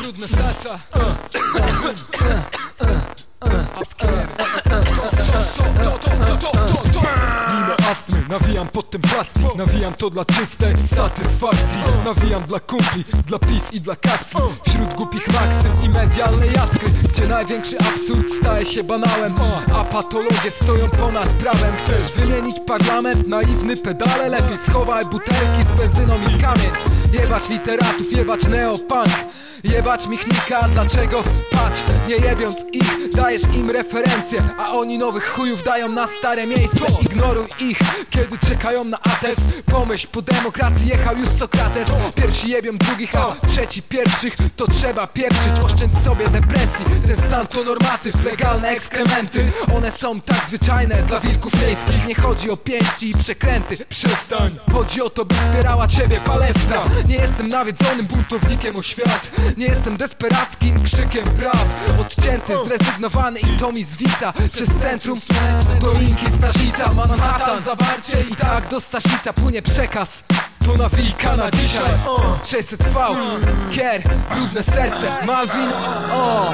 Brudne serca Askier Mimo astmy, nawijam pod ten plastik. Nawijam to dla czystej satysfakcji. Nawijam dla kumpli, dla piw i dla kapsli. Wśród głupich maksym i medialnej jaskry Gdzie największy absurd staje się banałem. A patologie stoją ponad prawem. Chcesz wymienić parlament? Naiwny pedale Lepiej schowaj butelki z benzyną i kamień Jebać literatów, jebać neopunk Jebać Michnika, dlaczego? Patrz, nie jebiąc ich, dajesz im referencje A oni nowych chujów dają na stare miejsce. Ignoruj ich, kiedy czekają na atest Pomyśl, po demokracji jechał już Sokrates. Pierwsi jebią drugich, a trzeci pierwszych. To trzeba pieprzyć, oszczędź sobie depresji. Ten stan to normatyw, legalne ekskrementy. One są tak zwyczajne dla wilków miejskich. Nie chodzi o pięści i przekręty. Przestań. Chodzi o to, by wspierała ciebie palestra. Nie jestem nawiedzonym buntownikiem o świat Nie jestem desperackim krzykiem praw. Odcięty, zrezygnowany i to mi zwisa. Przez centrum do linki Staszica Manhattan, zawarcie i tak do Staszica płynie przekaz. To nawika na dzisiaj. 600 V, Kier, brudne serce. Malwin, o